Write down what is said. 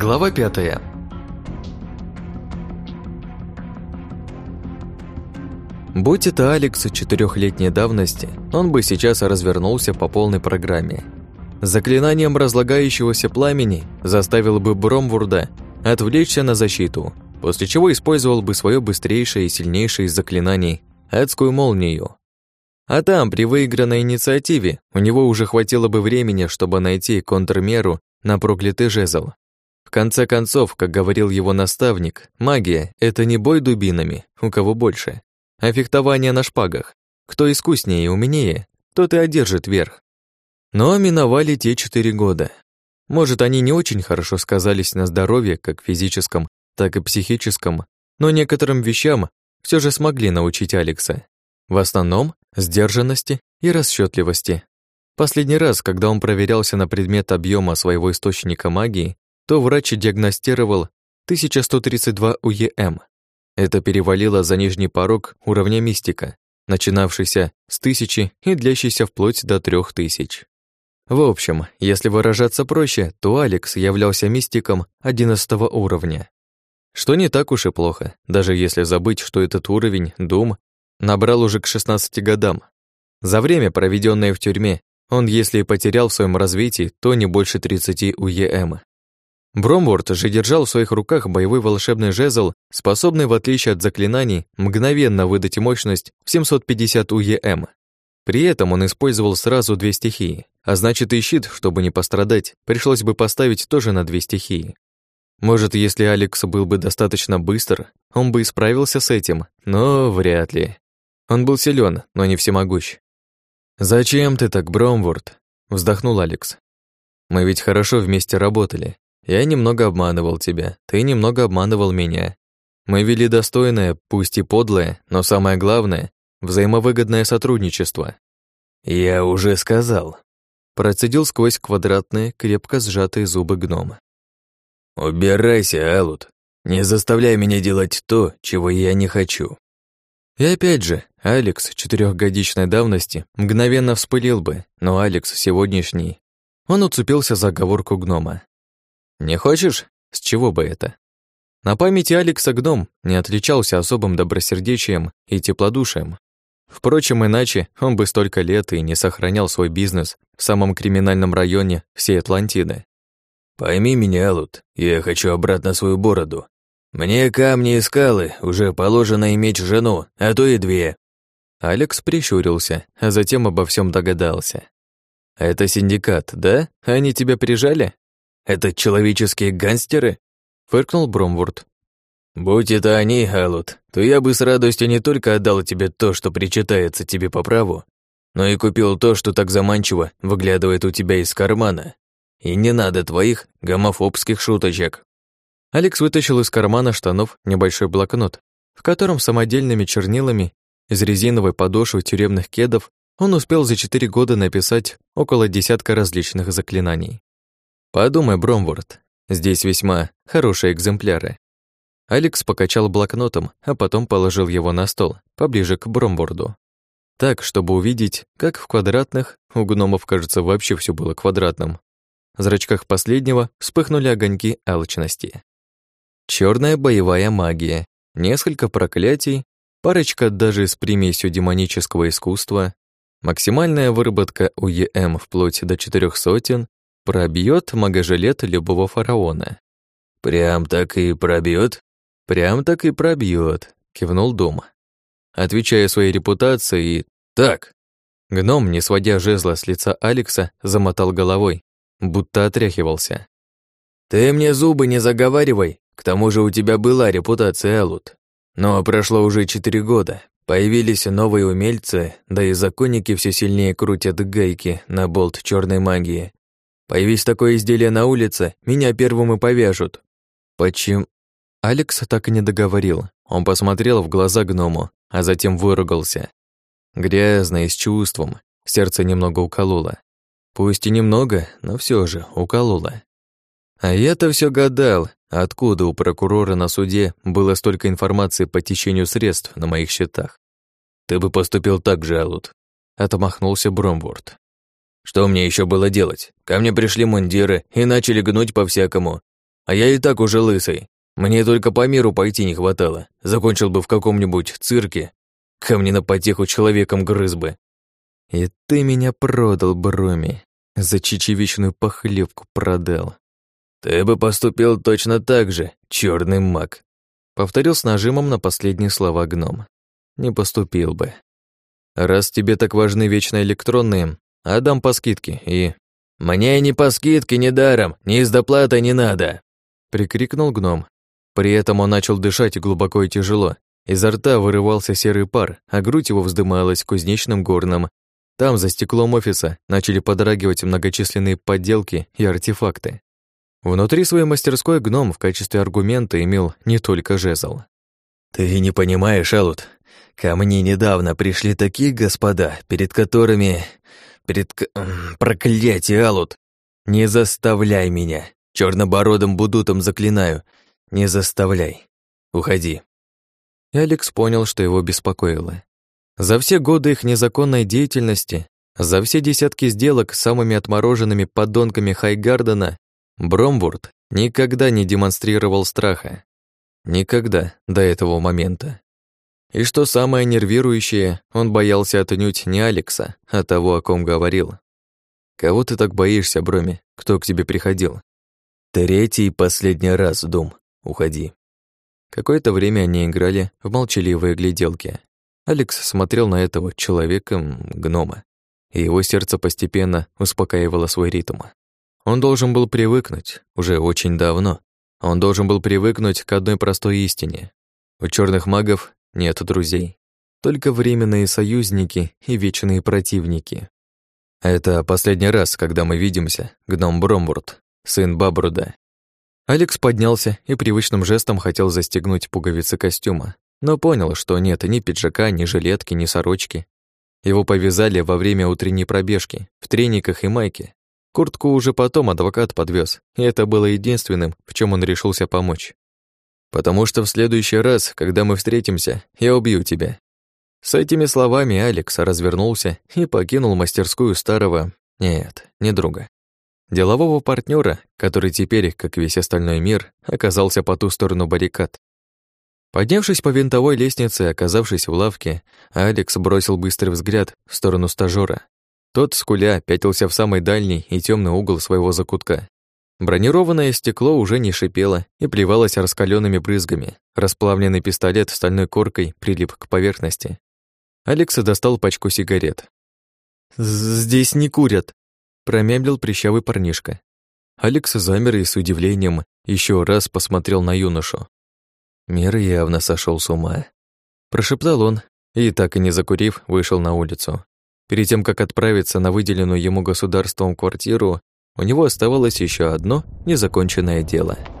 Глава пятая. Будь это Алекс четырехлетней давности, он бы сейчас развернулся по полной программе. Заклинанием разлагающегося пламени заставил бы Бромвурда отвлечься на защиту, после чего использовал бы свое быстрейшее и сильнейшее из заклинаний – адскую молнию. А там, при выигранной инициативе, у него уже хватило бы времени, чтобы найти контрмеру на проклятый жезл. В конце концов, как говорил его наставник, магия — это не бой дубинами, у кого больше, а фехтование на шпагах. Кто искуснее и умнее, тот и одержит верх. Но миновали те четыре года. Может, они не очень хорошо сказались на здоровье, как физическом, так и психическом, но некоторым вещам все же смогли научить Алекса. В основном сдержанности и расчетливости. Последний раз, когда он проверялся на предмет объема своего источника магии, то врач диагностировал 1132 УЕМ. Это перевалило за нижний порог уровня мистика, начинавшийся с тысячи и длящийся вплоть до трех тысяч. В общем, если выражаться проще, то Алекс являлся мистиком 11 уровня. Что не так уж и плохо, даже если забыть, что этот уровень, Дум, набрал уже к 16 годам. За время, проведенное в тюрьме, он, если и потерял в своем развитии, то не больше 30 УЕМ. Бромворд же держал в своих руках боевой волшебный жезл, способный, в отличие от заклинаний, мгновенно выдать мощность в 750 УЕМ. При этом он использовал сразу две стихии, а значит и щит, чтобы не пострадать, пришлось бы поставить тоже на две стихии. Может, если Алекс был бы достаточно быстр, он бы и справился с этим, но вряд ли. Он был силен, но не всемогущ. «Зачем ты так, Бромворд?» — вздохнул Алекс. «Мы ведь хорошо вместе работали. Я немного обманывал тебя, ты немного обманывал меня. Мы вели достойное, пусть и подлое, но самое главное — взаимовыгодное сотрудничество». «Я уже сказал», — процедил сквозь квадратные, крепко сжатые зубы гнома. «Убирайся, Алут. Не заставляй меня делать то, чего я не хочу». И опять же, Алекс четырехгодичной давности мгновенно вспылил бы, но Алекс сегодняшний... Он уцепился за оговорку гнома. «Не хочешь? С чего бы это?» На памяти Алекса гном не отличался особым добросердечием и теплодушием. Впрочем, иначе он бы столько лет и не сохранял свой бизнес в самом криминальном районе всей Атлантиды. «Пойми меня, Алут, я хочу обратно свою бороду. «Мне камни и скалы уже положено иметь жену, а то и две». Алекс прищурился, а затем обо всем догадался. «Это синдикат, да? Они тебя прижали? Это человеческие гангстеры?» Фыркнул Бромворд. «Будь это они, Алут, то я бы с радостью не только отдал тебе то, что причитается тебе по праву, но и купил то, что так заманчиво выглядывает у тебя из кармана. И не надо твоих гомофобских шуточек». Алекс вытащил из кармана штанов небольшой блокнот, в котором самодельными чернилами из резиновой подошвы тюремных кедов он успел за четыре года написать около десятка различных заклинаний. Подумай, Бромворд, здесь весьма хорошие экземпляры. Алекс покачал блокнотом, а потом положил его на стол, поближе к Бромворду. Так, чтобы увидеть, как в квадратных, у гномов, кажется, вообще все было квадратным, в зрачках последнего вспыхнули огоньки алчности. Черная боевая магия, несколько проклятий, парочка даже с примесью демонического искусства, максимальная выработка УЕМ вплоть до четырех сотен пробьет магожилет любого фараона. «Прям так и пробьет? «Прям так и пробьет, кивнул Дом. Отвечая своей репутации, «Так!» Гном, не сводя жезла с лица Алекса, замотал головой, будто отряхивался. «Ты мне зубы не заговаривай, к тому же у тебя была репутация, Алут. Но прошло уже четыре года. Появились новые умельцы, да и законники все сильнее крутят гайки на болт черной магии. Появись такое изделие на улице, меня первым и повяжут. Почему? Алекс так и не договорил. Он посмотрел в глаза гному, а затем выругался. Грязно и с чувством. Сердце немного укололо. Пусть и немного, но все же укололо. А я-то все гадал, откуда у прокурора на суде было столько информации по течению средств на моих счетах. Ты бы поступил так же, Алут. Отмахнулся Бромворд. Что мне еще было делать? Ко мне пришли мундиры и начали гнуть по-всякому. а я и так уже лысый. Мне только по миру пойти не хватало. Закончил бы в каком-нибудь цирке. Камни на потеху человеком грыз бы. И ты меня продал, Броми. За чечевичную похлебку продал. Ты бы поступил точно так же, черный маг. Повторил с нажимом на последние слова гном. Не поступил бы. Раз тебе так важны вечно электронные, отдам по скидке и... «Мне ни по скидке, ни даром, ни из доплаты не надо!» Прикрикнул гном. При этом он начал дышать глубоко и тяжело. Изо рта вырывался серый пар, а грудь его вздымалась кузнечным горном. Там, за стеклом офиса, начали подрагивать многочисленные подделки и артефакты. Внутри своей мастерской гном в качестве аргумента имел не только жезл. «Ты не понимаешь, Алут, ко мне недавно пришли такие господа, перед которыми... перед... проклятие, Алут! Не заставляй меня! Чернобородым будутом заклинаю, не заставляй. Уходи». И Алекс понял, что его беспокоило. За все годы их незаконной деятельности, за все десятки сделок с самыми отмороженными подонками Хайгардена, Бромвурд никогда не демонстрировал страха. Никогда до этого момента. И что самое нервирующее, он боялся отнюдь не Алекса, а того, о ком говорил. «Кого ты так боишься, Броми? Кто к тебе приходил?» «Третий последний раз, Дум. Уходи». Какое-то время они играли в молчаливые гляделки. Алекс смотрел на этого человека-гнома, и его сердце постепенно успокаивало свой ритм. Он должен был привыкнуть, уже очень давно. Он должен был привыкнуть к одной простой истине. У черных магов нет друзей. Только временные союзники и вечные противники. Это последний раз, когда мы видимся, гном Бромбурд, сын Бабруда. Алекс поднялся и привычным жестом хотел застегнуть пуговицы костюма, но понял, что нет ни пиджака, ни жилетки, ни сорочки. Его повязали во время утренней пробежки, в трениках и майке, Куртку уже потом адвокат подвез, и это было единственным, в чем он решился помочь. «Потому что в следующий раз, когда мы встретимся, я убью тебя». С этими словами Алекс развернулся и покинул мастерскую старого... Нет, не друга. Делового партнера, который теперь, как весь остальной мир, оказался по ту сторону баррикад. Поднявшись по винтовой лестнице и оказавшись в лавке, Алекс бросил быстрый взгляд в сторону стажера. Тот, скуля, пятился в самый дальний и темный угол своего закутка. Бронированное стекло уже не шипело и плевалось раскаленными брызгами. Расплавленный пистолет стальной коркой прилип к поверхности. Алекс достал пачку сигарет. «Здесь не курят», — промямлил прищавый парнишка. Алекс замер и с удивлением еще раз посмотрел на юношу. Мир явно сошел с ума. Прошептал он и, так и не закурив, вышел на улицу. Перед тем, как отправиться на выделенную ему государством квартиру, у него оставалось еще одно незаконченное дело –